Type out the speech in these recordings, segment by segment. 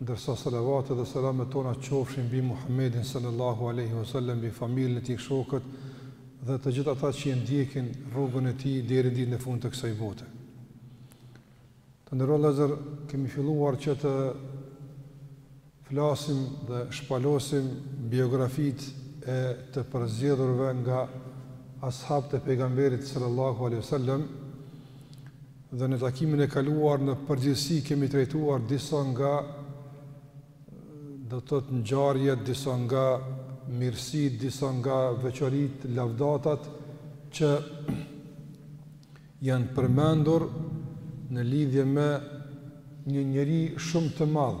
Ndërsa salavatet dhe selamet tona qofshin mbi Muhammedin sallallahu alejhi ve sellem, mbi familjen e tij, shokët dhe të gjithë ata që e ndjekin rrugën e tij deri në ditën e fundit të kësaj bote. Të nderuar vëllezër, kemi filluar që të flasim dhe shpalosim biografitë e të përzgjedhurve nga ashabët e pejgamberit sallallahu alejhi ve sellem, dhe në takimin e kaluar në përgjithësi kemi trajtuar disa nga do të thotë ngjarjet, disa nga mirësitë, disa nga veçoritë, lavdatat që janë përmendur në lidhje me një njeri shumë të madh,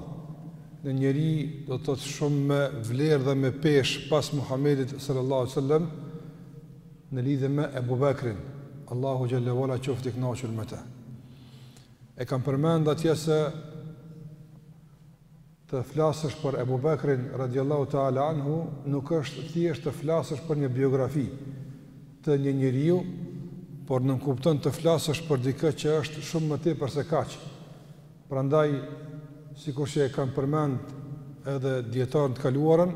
një njeri do të thotë shumë me vlerë dhe me peshë pas Muhamedit sallallahu alaihi wasallam, në lidhje me Ebu Bekrin, Allahu xhelle ue ala qoftë i kënaqur me të. E kam përmend atje se të flasësh për Ebu Bekrin radiallahu ta'ala anhu nuk është thjesht të flasësh për një biografi të një njeriu por nënkupton të flasësh për dikë që është shumë më tepër se kaq Prandaj, sikur që e kanë përmend edhe dijetarë në të kaluarën,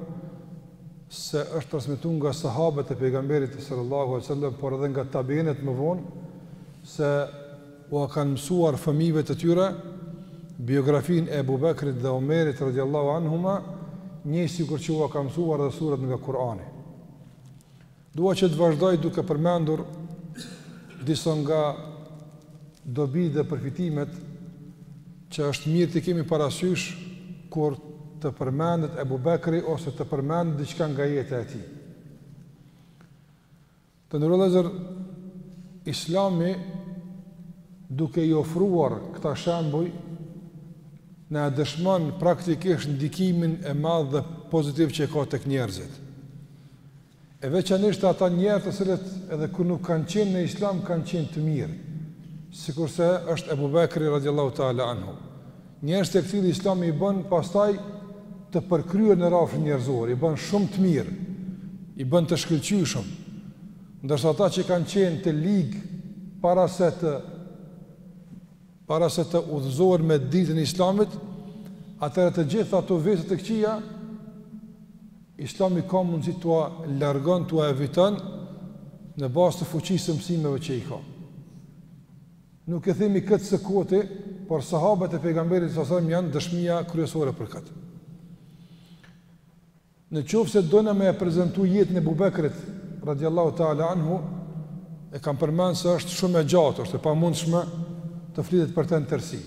se është transmetuar nga sahabët e Pejgamberit sallallahu alaihi wasallam, por edhe nga tabeinët më vonë, se ua kanë mësuar fëmijëve të tyre biografinë e Ebu Bekrit dhe Omerit radiallahu anhuma, njëjtë sikur që ua kanë mësuar dhe surat nga Kurani. Dua që të vazhdoj duke përmendur disa nga dobitë dhe përfitimet që është mirë t'i kemi parasysh kur të përmendet Ebu Bekri ose të përmendet diçka nga jeta e tij. Të nderuar vëllezër, Islami duke i ofruar këta shembuj na e dëshmon praktikisht ndikimin e madh dhe pozitiv që e ka tek njerëzit. E veçanisht ata njerëz të cilët edhe kur nuk kanë qenë në islam kanë qenë të mirë, sikurse është Ebu Bekri radiallahu ta'ala anhu. Njerëzit e këtillë islami i bën pastaj të përkryer në rrafshin njerëzor, i bën shumë të mirë, i bën të shkëlqyeshëm, ndërsa ata që kanë qenë të ligj para se të para se të udhëzohen me dritën e Islamit, atëherë të gjitha ato veti të këqija Islami ka mundësi t'ua largon, t'ua eviton në bazë të fuqisë së mësimeve që i ka. Nuk e themi këtë së koti, por sahabët e pejgamberit sallallahu alajhi wasallam janë dëshmia kryesore për këtë. Në qoftë se dona me e prezantu jetën e Ebu Bekrit, radijallahu ta'ala anhu, e kam përmend se është shumë e gjatë, është e pamundshme të flitet për të në tërësi.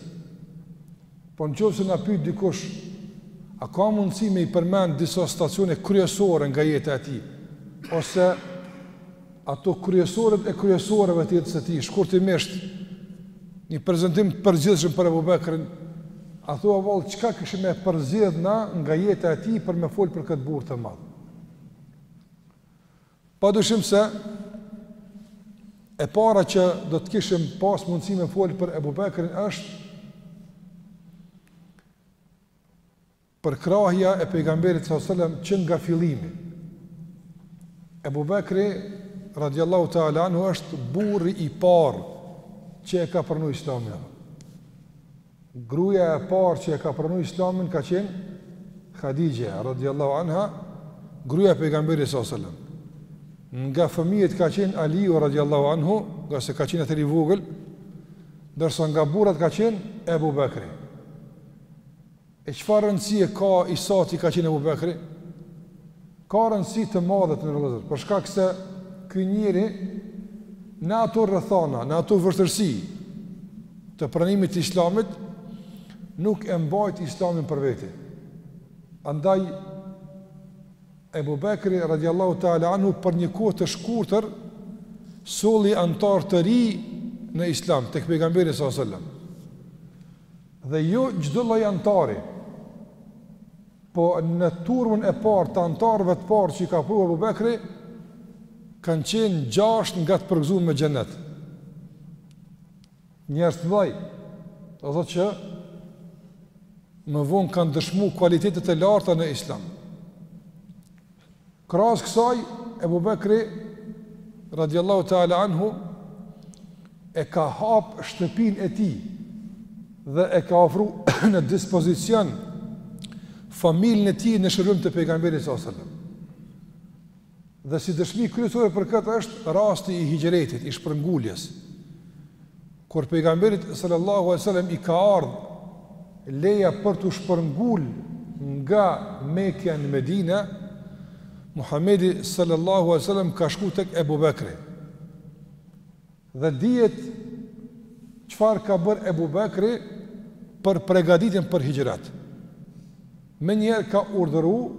Po në qoftë se na pyet dikush, a ka mundësi me i përmend disa stacione kryesore nga jeta e tij ose ato kryesoret e kryesoreve të jetës së tij, shkurtimisht, një prezentim të përgjithshëm për Ebu Bekrin, a thua vallë, çka kishim me përzgjedh na nga jeta e tij për me fol për këtë burrë të madhë? Pa dyshim se, e para që do të kishim pas mundësi me fol për Ebu Bekrin është, Përkrahja e Pejgamberit sallallahu alejhi ve sellem që nga fillimi. Ebu Bekri radiallahu ta'ala anhu është burri i parë që e ka pranu islamin. Gruja e parë që e ka pranu islamin ka qenë Hadixhja radiallahu anha, gruja e Pejgamberit sallallahu alejhi ve sellem nga fëmijët ka qenë Aliu radiallahu anhu, ngase ka qenë atëherë i vogël, ndërsa nga burrat ka qenë Ebu Bekri. E çfarë rëndësie ka tash që ka qenë Ebu Bekri? Ka rëndësi të madhe të nderuar vëllezër, për shkak se ky njeri në ato rrethana, në ato vështirësi të pranimit të islamit, nuk e mbajt islamin për veti. Andaj, Ebu Bekri, radiallahu ta'ala anhu, për një kohë të shkurtër, solli anëtarë të rinj në islam, tek Pejgamberi s.a.s. Dhe jo çdo lloj anëtari, po në turmën e parë të anëtarëve të parë që i ka pru Ebu Bekri, kanë qenë gjashtë nga të përgëzumit me xhenet. Njerëz të mëdhenj, do të thotë që më vonë kanë dëshmu kualitetet e larta në Islam. Krahas kësaj, Ebu Bekri, radijallahu ta'ala anhu, e ka hap shtëpinë e tij dhe e ka ofru në dispozicion familjen e tij në shërbim të pejgamberit sallallahu alajhi wasallam. Dhe si dëshmi kryesore për këtë është rasti i hixhretit, i shpërnguljes. Kur Pejgamberit sallallahu alaihi wasallam i ka ardh leja për t'u shpërngul nga Mekja në Medinë, Muhamedi sallallahu alaihi wasallam ka shku tek Ebu Bekri. Dhe dihet çfarë ka bërë Ebu Bekri për pregaditjen për hixhret. Menjëherë ka urdhëruar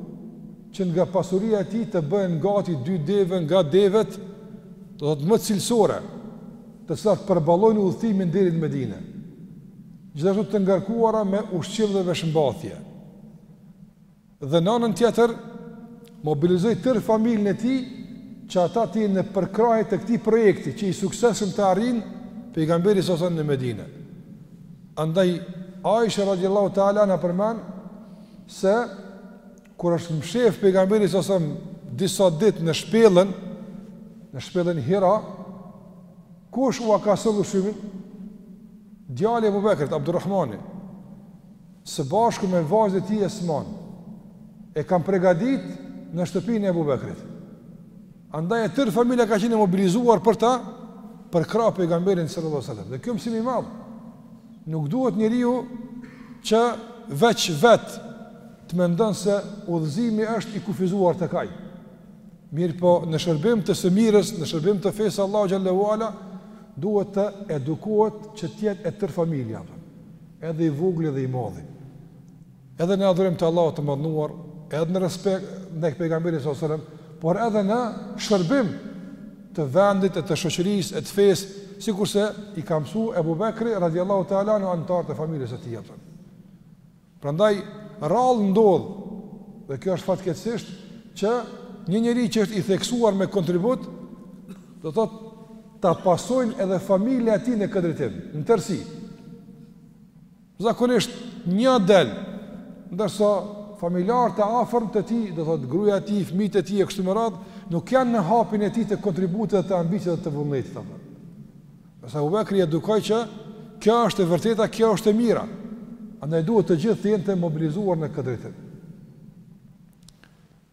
që nga pasuria e tij të bëhen gati dy deve nga devet, do të thotë më cilësore, të cilat përballojnë udhëtimin deri në Medinë. Gjithashtu të ngarkuara me ushqim dhe veshmbathje. Dhe në anën tjetër, mobilizoi tërë familjen e tij që ata të jenë në përkrahje të këtij projekti që i suksesshëm të arrin pejgamberi sa sa në Medinë. Andaj, Aisha radijallahu ta'ala anha përmend se kur është mshef pejgamberi sa sa disa ditë në shpellën, në shpellën Hira, kush u ka sjell ushqimin? Djali i Ebu Bekrit, Abdurrahmani, së bashku me vajzën e tij Esmanë, e kanë pregatit në shtëpinë e Ebu Bekrit. Andaj e tërë familja ka qenë e mobilizuar për ta përkrah pejgamberin sallallahu alajhi wasallam. Dhe kjo mësim i madh. Nuk duhet njeriu që veç vet të mendon se udhëzimi është i kufizuar tek ai. Mirëpo në shërbim të së mirës, në shërbim të fesë së Allahut xhelle ve ala, duhet të edukohet që të jetë e tërë familja, edhe i vogël edhe i madhi. Edhe në adhurim të Allahut të Madhënuar, edhe në respekt ndaj pejgamberit sallallahu alajhi wasallam, por edhe në shërbim të vendit e të shoqërisë e të fesë, sikurse i ka mësuar Abu Bekri radhiyallahu ta'ala anhu anëtarët e familjes së tij atë. Prandaj rrallë ndodh dhe kjo është fatkeqësisht që një njeri që është i theksuar me kontribut do të thotë ta pasojnë edhe familja e tij në këtë drejtim, në tërësi. Zakonisht një del, ndërsa familjarët e afërm të tij, do të thotë gruaja e tij, fëmijët e tij e kështu me radhë, nuk janë në hapin e tij të kontributeve të ambicieve, të vullnetit të tij. Ndërsa Abu Bekri edukoi që kjo është e vërteta, kjo është e mira. Andaj duhet të gjithë të jenë të mobilizuar në këtë drejtim.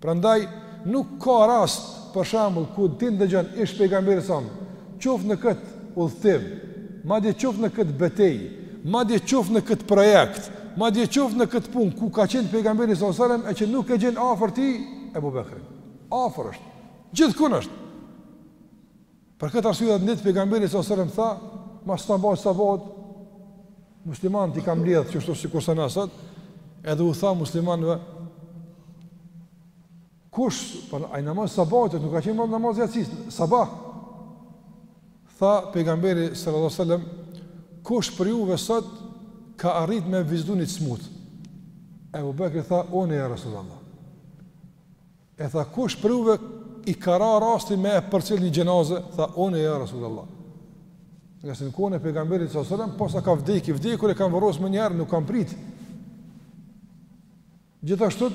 Prandaj nuk ka rast, për shembull, ku ti ndëgjon ish pejgamberi sa, qoftë në këtë udhëtim, madje qoftë në këtë betejë, madje qoftë në këtë projekt, madje qoftë në këtë punë ku ka qenë pejgamberi sa selam e që nuk e gjen afër tij Ebu Bekrin. Afër është. Gjithkund është. Për këtë arsye një ditë pejgamberi sa selam tha, mas të, mas sabahut, muslimanët i ka mbledhë qështu sikurse na sot, edhe u tha muslimanëve, kush, për po, ai namaz sabahut, nuk ka qenë namaz jacisë, sabah, tha pejgamberi sallallahu sallam, kush prej juve sot ka arrit me vizitu një të smutë, Ebu Bekri tha, unë ja Rasulullah. E tha, kush prej juve i ka ra rasti me e përcjell një xhenaze? Tha, unë ja Resulullah. Ngase në kohën e pejgamberit sa sëllëm, posa ka vdek i vdekuri e kanë vorros menjëherë, nuk kanë prit. Gjithashtu,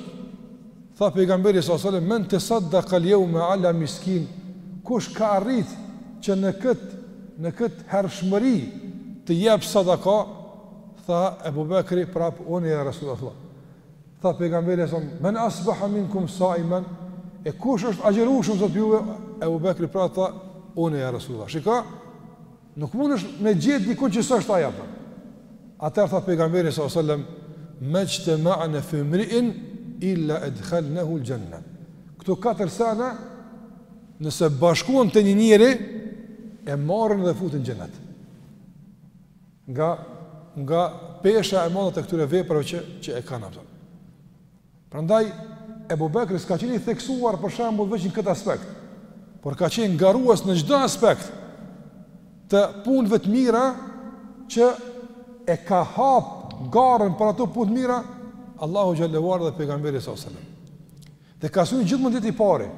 tha pejgamberit sa sëllëm, men tesaddekal jeume ala miskin, kush ka arrit që në këtë në këtë hershmëri të jep sadaka, tha Ebu Bekri prap, unë ja Rasulullah. Tha pejgamberi sa, Men asbaha minkum saiman, e kush është agjërushëm sot juve? Ebu Bekri prap tha, unë ja Resulullah. Shika, nuk mundesh me gjet dikun që s'është ai, apo. Atër tha pejgamberi sa, sallem, mexhteme'na fimriin, illa edhalnehul xhenne. Këto katër sene, nëse bashkohen te një njeri, e marrin dhe e futin n'xhennet. Nga nga pesha e madhe e këtyre veprave që që e kanë ato. Prandaj Ebu Bekri s'ka qenë i theksuar për shembull veç në këtë aspekt, por ka qenë garues në çdo aspekt të punëve të mira që e ka hap garën për ato punë të mira Allahu xhelle ue ala dhe pejgamberi sallallahu alajhi wasallam. Dhe ka synu gjithmonë t'jetë i pari.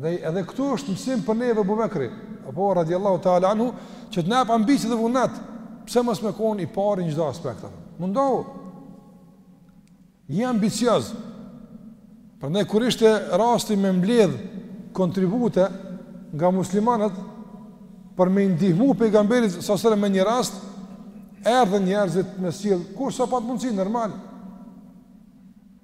Dhe edhe këtu është mësim për neve Ebu Bekri, apo, radiallahu ta'ala anhu, që të na jap ambicie dhe vullnet. Pse mos me konë i pari në çdo aspekt. Mundohu. Je ambicioz. Prandaj kur ishte rasti me mbledh kontribute nga muslimanët, për me ndihmu pejgamberit sa sëllëm në një rast, erdhën njerëzit me sjell, kush sa pat mundësi, normal.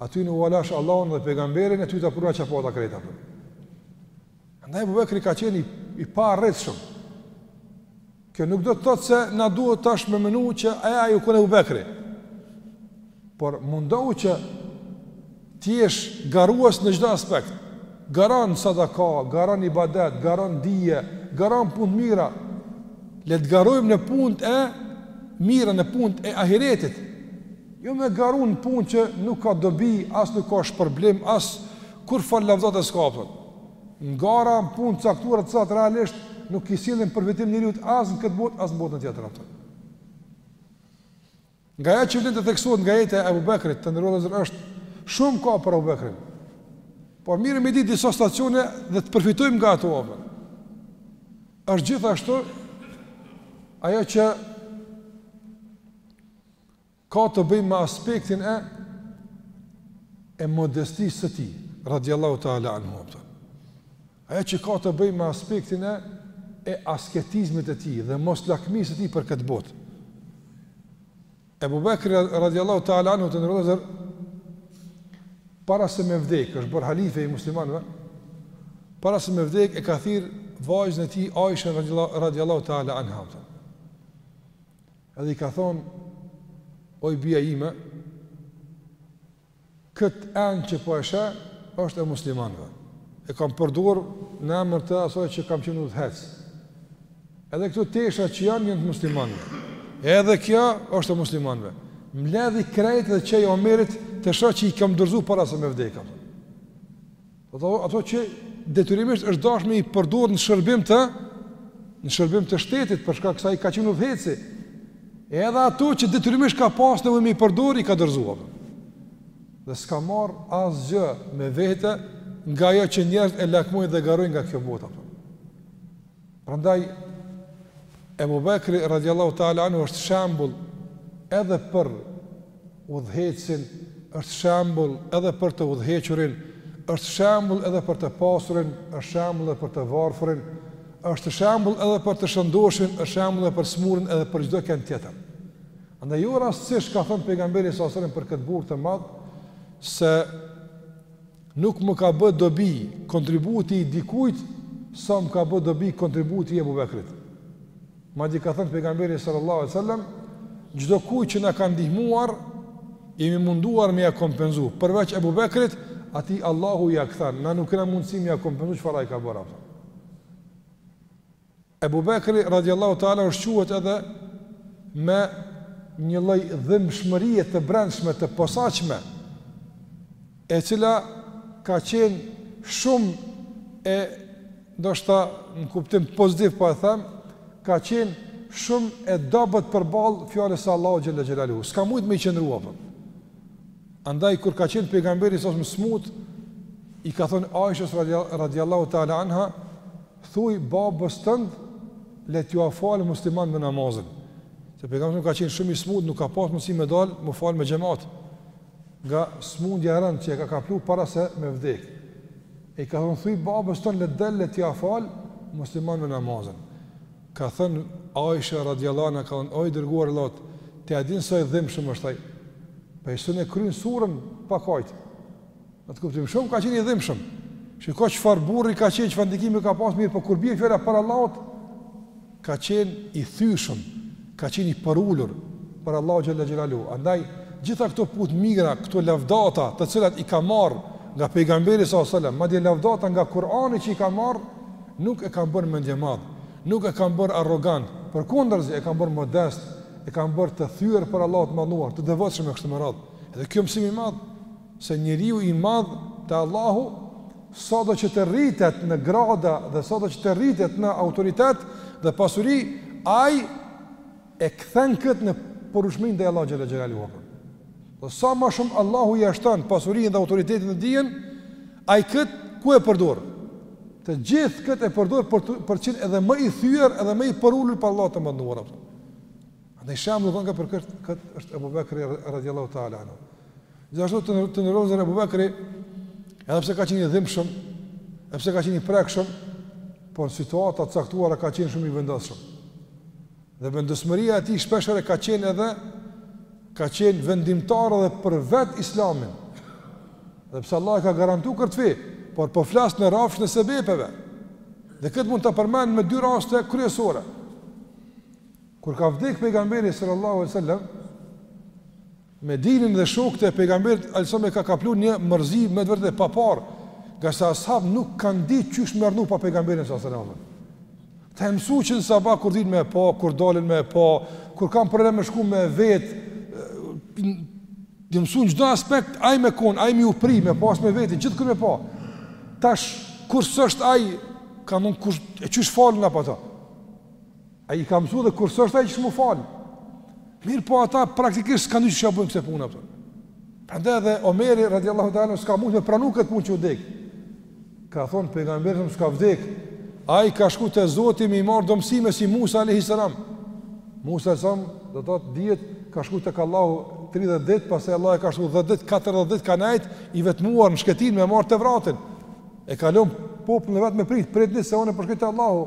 Atyne ua lash Allahun dhe pejgamberin, e ty ta pruna çka pata krejt, apo. Andaj Ebu Bekri ka qenë i, i paarritshëm. Kjo nuk do të thotë se na duhet tash me menu që e, ai u kon Ebu Bekri. Por mundohu që t'jesh garues në çdo aspekt. Garo n'sadaka, garo n'ibadet, garo n'dije, garo n'punë t'mira. Le të garojmë në punët e mira, në punët e ahiretit. Jo me garu në punë që nuk ka dobi, as nuk ka shpërblim, as kurrfarë lavdate s'ka, apo. N'gara në punë t'caktuara të cilat realisht nuk i sjellin përfitim njeriut as në këtë botë, as në botën tjetër apo. Nga ajo që vlen të theksohet nga jeta e Ebu Bekrit, të nderuar vëllezër, është shumë ka për Ebu Bekrin. Por mirë me ditë disa stacione dhe të përfitojmë nga ato apo. është gjithashtu ajo që ka të bëjë me aspektin e e modestisë së tij, radiallahu ta'ala anhu, a kupton. Ajo që ka të bëjë me aspektin e e asketizmit të tij dhe moslakmisë së tij për këtë botë. Ebu Bekri radiallahu ta'ala anhu, të nderuar vëllezër, para se me vdekë, është bërë halife i muslimanëve, para se me vdekë e ka thirrë vajzën e tij Ajshen radiallahu ta'ala anha, a kupton. Edhe i ka thonë, oj bija ime, këtë enë që po e sheh, është e muslimanëve. E kam përdor në emër të asaj që kam qenë udhëheqës. Edhe këto tesha që janë, janë të muslimanëve. Edhe kjo është e muslimanëve. Mbledhi krejt dhe çoja Omerit, të sheh që i kam dorëzu para se me vdekë. Ato që detyrimisht është dashur me i përdor në shërbim të në shërbim të shtetit për shkak se ai ka qenë udhëheqësi. Edhe ato që detyrimisht ka pas nevojë me i përdor i ka dorëzuar. Dhe s'ka marrë asgjë me vete nga ajo që njerëzit e lakmojnë dhe garojnë nga kjo botë. Prandaj Ebu Bekri radijallahu ta'ala anhu është shembull edhe për udhëheqësin, është shembull edhe për të udhëhequrin, është shembull edhe për të pasurin, është shembull edhe për të varfrin, është shembull edhe për të shëndoshin, është shembull edhe për të smurin edhe për çdo kënd tjetër. Andaj jo rastësisht ka thënë pejgamberi alejhi selam për këtë burrë të madh se Nuk më ka bë dobi kontributi i dikujt sa më ka bë dobi kontributi i Ebu Bekrit. Madje ka thënë pejgamberi sallallahu alajhi wasallam, çdo kujt që na ka ndihmuar, jemi munduar me ia kompenzu, përveç Ebu Bekrit, atij Allahu ia kthen, na nuk kena mundësi me ia kompenzu çfarë ai ka bërë. Ebu Bekri radijallahu ta'ala anhu shquhet edhe me një lloj dhimbshmërie të brendshme të posaçme, e cila ka qenë shumë e ndoshta në kuptim pozitiv po e them, ka qenë shumë e dobët përballë fjalës së Allahut xhalla xhelalu. S'ka mujt me i qëndrua, a po. Andaj kur ka qenë pejgamberi a.s. i smut i ka thënë Aishës radijallahu ta'ala anha Thuaj babës tënd le t'ua falë muslimanëve namazin. Se pejgamberi ka qenë shumë i smut, nuk ka pas mundësi me dal, m'u fal me xhamat. Nga smundja e rëndë që e ka kaplu para se me vdek. I ka thënë thuj babës tond le del le t'jua fal muslimanëve namazin. Ka thënë Aisha radhiyallahu anha ka thënë o i dërguar i Allahut, ti e din sa i dhimbshëm është ai? S'un e kryen surën pa kajt. Në atë kuptim shumë ka qenë i dhimbshëm. Shiko çfarë burri ka qenë, çfarë ndikimi ka pas, mirëpo kur bie fjala para Allahut, ka qenë i thyshëm, ka qenë i përulur para Allahut xhalla xhelalu. Andaj gjitha këto pun të mira, këto lavdata, të cilat i ka marr nga pejgamberi sa selam, madje lavdata nga Kurani që i ka marr, nuk e kanë bërë mendjemadh, nuk e kanë bërë arrogant, përkundrazi e kanë bërë modest, e kanë bërë të thyer para Allahut të madhëruar, të devotshëm e kështu me radh. Edhe kjo mësim i madh. se njeriu i madh te Allahu sado që të rritet në grada dhe sado që të rritet në autoritet dhe pasuri, ai e kthen këtë në përulshmëri ndaj Allahu xhalla xhelalu. Po sa më shumë Allahu ia shton pasurinë dhe autoritetin e dijen, ai kët ku e përdor? Të gjithë kët e përdor për të, për me qenë edhe më i thyer edhe më i përulur para Allahut të madhëruar. Një shembull, pra, për kët kët është Abu Bekri radhiyallahu ta'ala anhu. Gjithashtu të nderuar, Abu Bakri, edhe pse ka qenë i dhimbshëm, edhe pse ka qenë i prekshëm, por në situata të caktuara ka qenë shumë i vendosshëm. Dhe vendosmëria e tij shpeshherë ka qenë edhe ka qenë vendimtar edhe për vet Islamin. Edhe pse Allahu e ka garantuar këtë fe, por po flas në rrafshin e sebepeve. Dhe këtë mund ta përmend me dy raste kryesore. Kur ka vdek pejgamberi sallallahu alaihi wasallam, Medinën dhe shokët e Pejgamberit alajhis salam e ka kaplu një mërzi me të vërtetë e paparë, ngase ashabët nuk kanë ditë çysh me rrnu pa Pejgamberin sallallahu alajhi wasallam. Të mësu që në sabah kur gdhinë me e pa, kur dalin me e pa, kur kanë problem me shku me vet, të mësu në çdo aspekt, ai me konë, ai me u pri, me pas me vetë, gjithkur me pa. Tash, kur s'është ai, ka mund kush, e qysh falen apo ata. Ai i ka mësu dhe kur s'është ai qysh m'u falë. Mirëpo ata praktikisht s'kanë qysh e bëjnë këtë punë apo. Prandaj edhe Omeri radiallahu ta'ala s'ka mund me pranu këtë punë që ka vdek. Ka thonë pejgamberi s'ka vdek. Ai ka shku te Zoti me i marr do mësime si Musa alayhis salam. Musa a.s. do të thotë dihet ka shku tek Allahu 30 ditë, pastaj Allahu ia ka shtu 10 ditë, 40 ditë ka nejt i vetmuar në shkretinë me marr Tevratin. E ka lon popullin e vet me prit, prit se unë po shkoj te Allahu.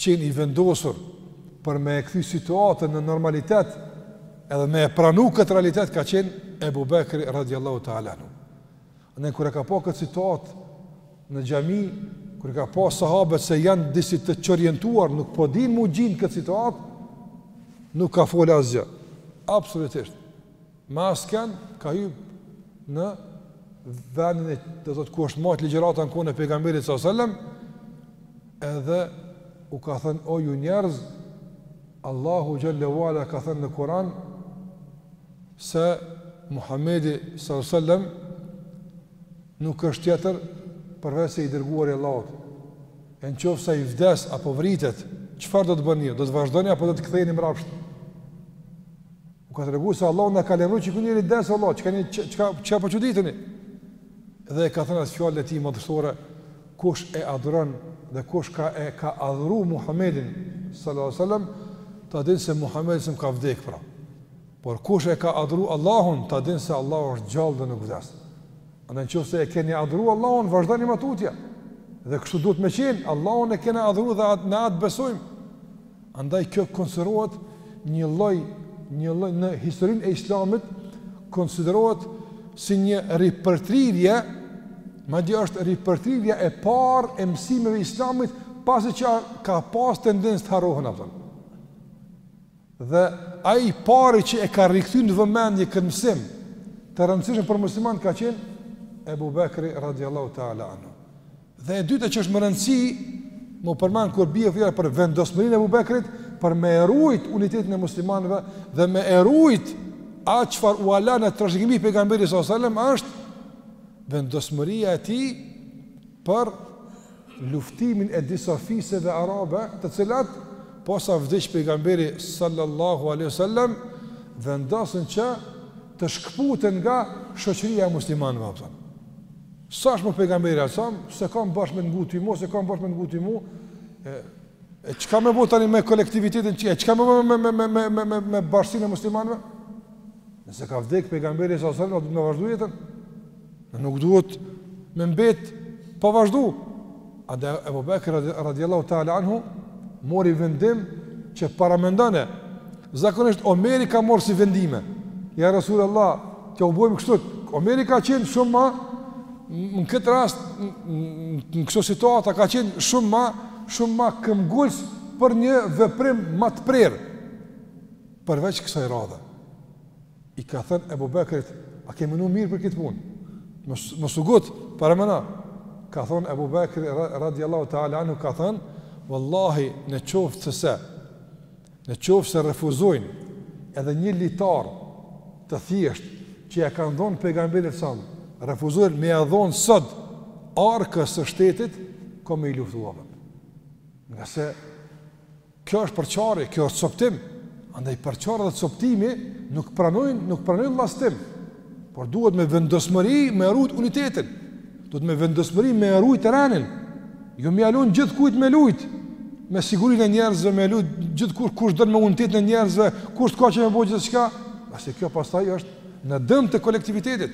qenë i vendosur për me e kthy situatën në normalitet edhe me e pranu këtë realitet ka qenë Ebu Bekri radiallahu ta'ala anhu. Kur e ka pa këtë situatë në xhami, kur e ka pa sahabët se janë disi të çorientuar, nuk po din m'u gjind në këtë situatë, nuk ka folë asgjë. Absolutisht. Ma asken ka hyp në vendin e do të thotë ku është mbajt ligjërata në kohën e pejgamberit sallallahu alajhi wasallam edhe u ka thënë o ju njerëz Allahu xhelle ue ala ka thënë në Kur'an se Muhamedi sallallahu alajhi wasallam nuk është tjetër përveç se i dërguar i Allahut e në qoftë se ai vdes apo vritet çfarë do të bëni do të vazhdoni apo do të ktheheni mrapsht U ka treguar se Allahu na ka lajmru që ky njeri vdes Allah, çka ne çka çka po çuditeni. Dhe e ka thënë atë fjalën e tij madhështore, kush e adhuron dhe kush ka e ka adhuru Muhammedin sallallahu alaihi wasallam, ta din se Muhammedi s'm ka vdek pra. Por kush e ka adhuru Allahun, ta din se Allahu është gjallë dhe nuk vdes. Andaj në qoftë se e keni adhuru Allahun, vazhdoni ma tutje. Dhe kështu duhet me qenë, Allahun e kena adhuru dhe atë, në atë besojmë. Andaj kjo konsiderohet një lloj, një lloj në historinë e Islamit konsiderohet si një ripërtrirje, madje është ripërtrirja e parë e mësimeve të Islamit pasi që ka pas tendencë të harrohen ato. Dhe ai i pari që e ka rikthyer në vëmendje këtë mësim të rëndësishëm për muslimanët ka qenë Ebu Bekri radiallahu ta'ala anhu. Dhe e dyta që është me rëndësi me u përmend kur bie fjala për vendosmërinë e Ebu Bekrit për me e rujt unitetin e muslimanëve dhe me e rujt atë çfarë u la në trashëgimi pejgamberi sallallahu alajhi wasallam është vendosmëria e tij për luftimin e disa fiseve arabe, të cilat posa vdiq pejgamberi sallallahu alajhi wasallam vendosën që të shkëputen nga shoqëria e muslimanëve. S'është më pejgamberi asam, se kam bash me nguti mu, se kam bash me nguti mu, e, e çka me bo tani me kolektivitetin që, e çka me bo me, me, me, me, me, me, me bashkësinë e muslimanve? Nëse ka vdek pejgamberi sa sërën, duhet me vazhdu jetën. Na nuk duhet me mbet pa vazhdu. Andaj Ebu Bekri radijallahu ta'ala anhu mori vendim që paramendoni, zakonisht Omeri ka marrë ksi vendime, ja Rasul Allah, t'jau bojmë kështu, Omeri ka qenë shumë ma, në këtë rast, në këso situata, ka qenë shumë ma, shumë ma këmbëngulës për një veprim ma të prerë, përveç kësaj radhe. I ka thënë Ebu Bekrit, a ke menu mirë për këtë punë? Mos u ngut, paramendo. Ka thënë Ebu Bekri, radiallahu ta'ala anu, ka thënë, vallahi në qoftë se se, në qoftë se refuzojnë edhe një litar të thjeshtë, që ia kanë dhonë pejgamberit sëmë, refuzojnë me ia dhonë sot arkës së shtetit, kam me i luftu. Ngase Kjo është përçarje, kjo është copëtim. Andaj përçarja dhe copëtimi nuk pranojn, nuk pranojn llastim. Por duhet me vendosmëri me rujt unitetin. Duhet me vendosmëri me rujt rendin. Jo me ja lon gjithkujt me lujt. Me sigurinë e njerëzve me lujt gjithkush, kush don me unitetin e njerëzve, kush të ka qef me bo gjithçka. Se kjo pastaj është në dëm të kolektivitetit.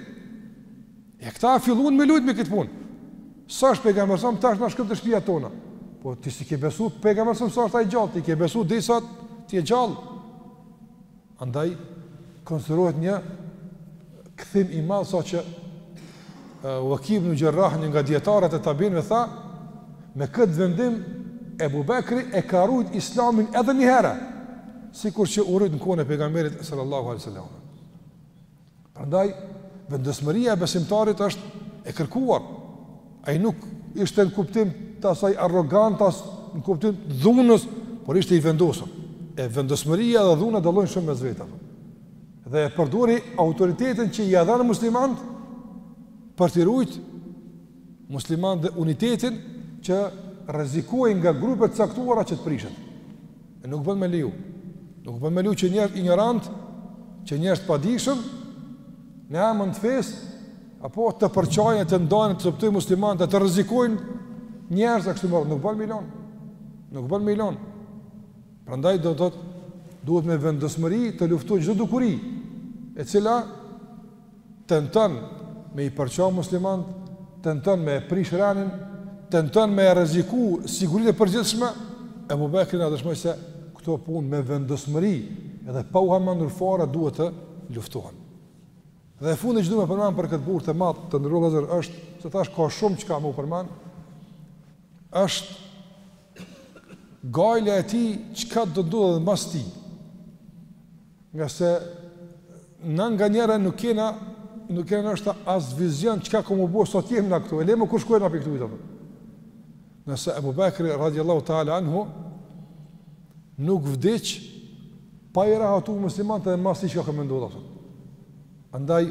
E këta filluan me lujt me këtë punë. S'është pejgamberi a.s., tash na shkojm te shtëpia tona. Po ti s'i ke besu pejgamberit a.s. sa është ai gjallë, ti i ke besu derisa ti je gjallë. Andaj konsiderohet një kthim i madh saqë Uaki ibnu Xherrah një nga dijetarët e tabiinëve tha me këtë vendim Ebu Bekri e ka rujt islamin edhe një herë sikur që u rujt në kohën e pejgamberit sallallahu alejhi ve selem Prandaj vendosmëria e besimtarit është e kërkuar. Ai nuk ishte në kuptim të asaj arrogant, as, në kuptim të dhunës, por ishte i vendosur. E vendosmëria dhe dhuna dallojnë shumë mes vete. Dhe e përdori autoritetin që ia dhanë muslimanët për t'i rujt muslimanët dhe unitetin që rrezikohej nga grupe të caktuara që të prishet. E nuk bën me leju. Nuk bën me leju që njerëz injorantë, që njerëz të padijshëm në emër të fesë apo të përçajnë e të ndajnë, të coptojnë muslimanët e të rrezikojnë njerëz e kështu më, nuk bën me lon. Nuk bën me lon. Prandaj do të duhet me vendosmëri të luftohet çdo dukuri e cila tenton me i përça muslimanët, tenton me e prish rendin, tenton me e rreziku sigurinë e përgjithshme, Ebu Bekri na dëshmoi se këto punë me vendosmëri edhe pa u hamandur fare duhet të luftohen. Dhe e fundit që du me përmend për këtë burrë të madh të nderuar është se tash ka shumë çka me u përmend. Është gajla e tij çka do të ndodhë edhe mas tij. Ngase na nganjëherë nuk kena, nuk kena ndoshta as vizion çka ka me u bo, sot jem na këtu, e le më kur shkojmë na prej këtu. Ndërsa Ebu Bekri radiallahu ta'ala anhu, nuk vdiq pa i rahatu muslimantë edhe mas tij çka ka me ndodhë. Andaj,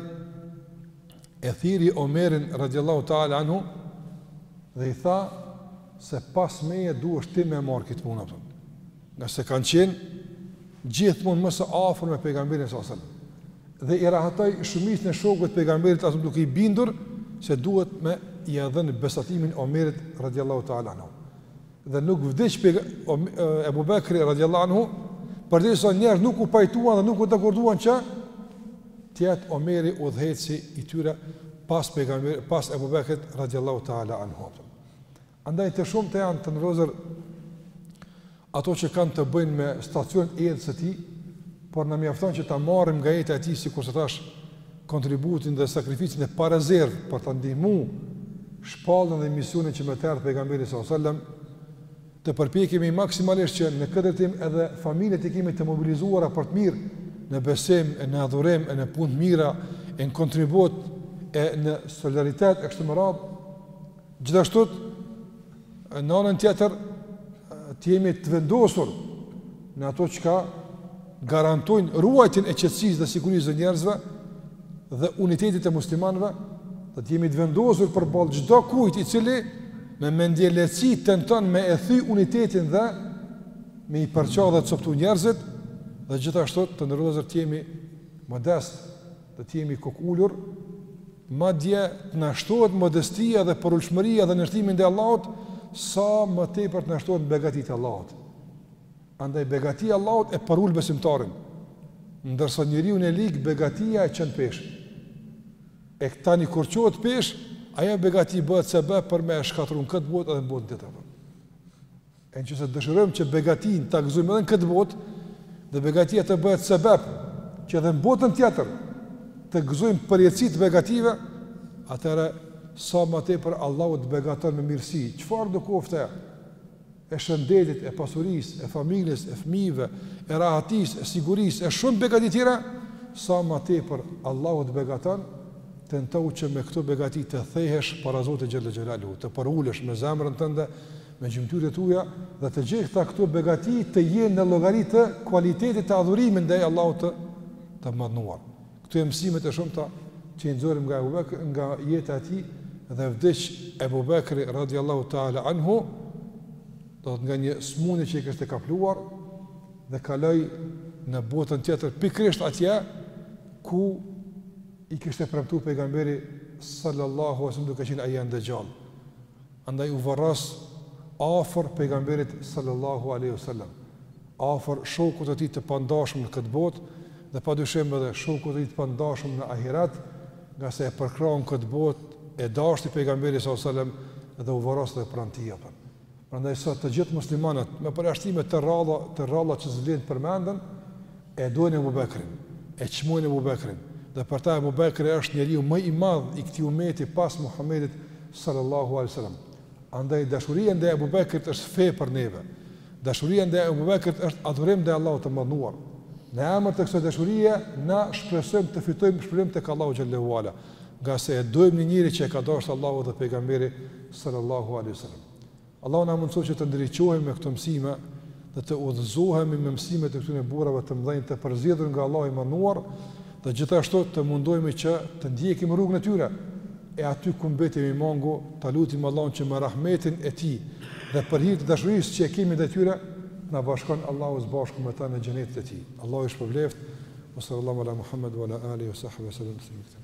e thirri Omerin radiallahu ta'ala anhu dhe i tha se pas meje duhesh ti me e marrë këtë punë. A po kupton. Ngase kanë qenë gjithmonë më së afërmi me pejgamberin a.s. Dhe i rahatoi shumicën e shokëve të pejgamberit a.s. duke i bindur se duhet me ia dhënë besatimin Omerit radiallahu ta'ala anhu. Dhe nuk vdiq Ebu Bekri radiallahu anhu, përderisa njerëzit nuk u pajtuan dhe nuk u dakorduan që të jetë Omeri udhëheqësi i tyre pas, pas Ebu Bekrit radiallahu ta'ala anhu. Andaj të shumta janë të nderuar ato që kanë të bëjnë me stacionet e jetës së tij, por na mjafton që ta marrim nga jeta e tij sikurse thashë kontributin dhe sakrificën e parezerv për ta ndihmu shpallën dhe misionin që me të erdh pejgamberi sallallahu alajhi wasallam të përpjekemi maksimalisht që në këtë drejtim edhe familjet t'i kemi të mobilizuara për të mirë në besim e në adhurim e në punë të mira e në kontribut e në solidaritet e kështu me radhë Gjithashtu në anën tjetër të jemi të vendosur në ato çka garantojnë ruajtjen e qetësisë dhe sigurisë së njerëzve dhe unitetit të muslimanëve, dhe të jemi të vendosur përballë çdokujt i cili me mendjelehtësi tenton me e thy unitetin dhe me i përça dhe coptu njerëzit dhe gjithashtu të nderuar të jemi modest Dhe të jemi kokulur, madje të na shtohet modestia dhe përulshmëria dhe nënshtrimi ndaj Allahut, sa më tepër të na shtohen begatitë e Allahut. Andaj begatia e Allahut e përul besimtarin. Ndërsa njeriun e lig begatia e çon peshë. E tani kur çohet peshë, ajo begati bëhet sebeb për me e shkatërru n' këtë botë edhe botën tjetër. E në qoftë se dëshirojmë që begatinë ta gëzojmë edhe në këtë botë dhe begatia të bëhet sebeb që edhe në botën tjetër të gëzojmë përjetësi të begative, atëherë sa më tepër Allahu të begaton me mirësi, çfarëdo koftë ajo? E shëndetit, e pasurisë, e familjes, e fëmijëve, e rahatisë, e sigurisë, e shumë begati tjera, sa më tepër Allahu të begaton, tento që me këto begati të thehesh para Zotit xhel-le xhelaluhu, të përulesh me zemrën tënde me gjymtyrët e tua dhe të gjitha këto begati të jenë në llogari të kualitetit të adhurimit ndaj Allahut të madhëruar. Këto mësimet e shumta që i nxorëm nga Abu Bekri, nga jeta e tij dhe vdiq Abu Bekri radhiyallahu ta'ala anhu, do të nga një smundje që i kishte kapluar dhe kaloi në botën tjetër pikërisht atje ku i kishte premtu pejgamberi sallallahu alaihi wasallam duke qenë ai ende gjallë. Andaj u varros afër Pejgamberit sallallahu alejhi ve sellem, afër shokut të tij të pandashëm në këtë botë dhe padyshim edhe shokut të tij të pandashëm në ahiret, ngase e përkrahu n' këtë botë e deshti Pejgamberin sallallahu alejhi ve sellem dhe u varros edhe pranë tij po. Prandaj sot të gjithë muslimanët me përjashtime të rralla, të rralla që s'vlen të përmenden, E dojnë Ebu Bekrin, e çmojnë Ebu Bekrin, dhe për ta Ebu Bekri është njeriu më i madh i këtij ummeti pas Muhammedit sallallahu alejhi ve sellem. Andaj dashuria ndaj Ebu Bekrit është fe për neve. Dashuria ndaj Ebu Bekrit është adhurim ndaj Allahut të Madhnuar. Në emër të kësaj dashurie na shpresojmë të fitojmë shpërblim tek Allahu xhallahu ala, ngase e dojmë një njeri që e ka dasht Allahu dhe pejgamberi sallallahu alejhi ve sellem. Allahu na mundësoftë që të ndriçohemi me këto mësime dhe të udhëzohemi me mësimet e këtyre burrave të mëdhenj të përzgjedhur nga Allahu i Madhnuar dhe gjithashtu të mundohemi që të ndjekim rrugën e tyre e aty ku mbetemi mangut ta lutim Allahun që me rahmetin e Tij dhe për hir të dashurisë që e kemi ndaj tyre na bashkon Allahu së bashku me ta në xhenetin e Tij. Allahu ju shpërbleftë. Sallallahu ala Muhammed wa ala alihi wa sahbihi sallam.